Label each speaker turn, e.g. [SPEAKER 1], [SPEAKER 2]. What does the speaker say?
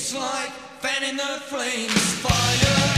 [SPEAKER 1] It's like fanning the flames, fire.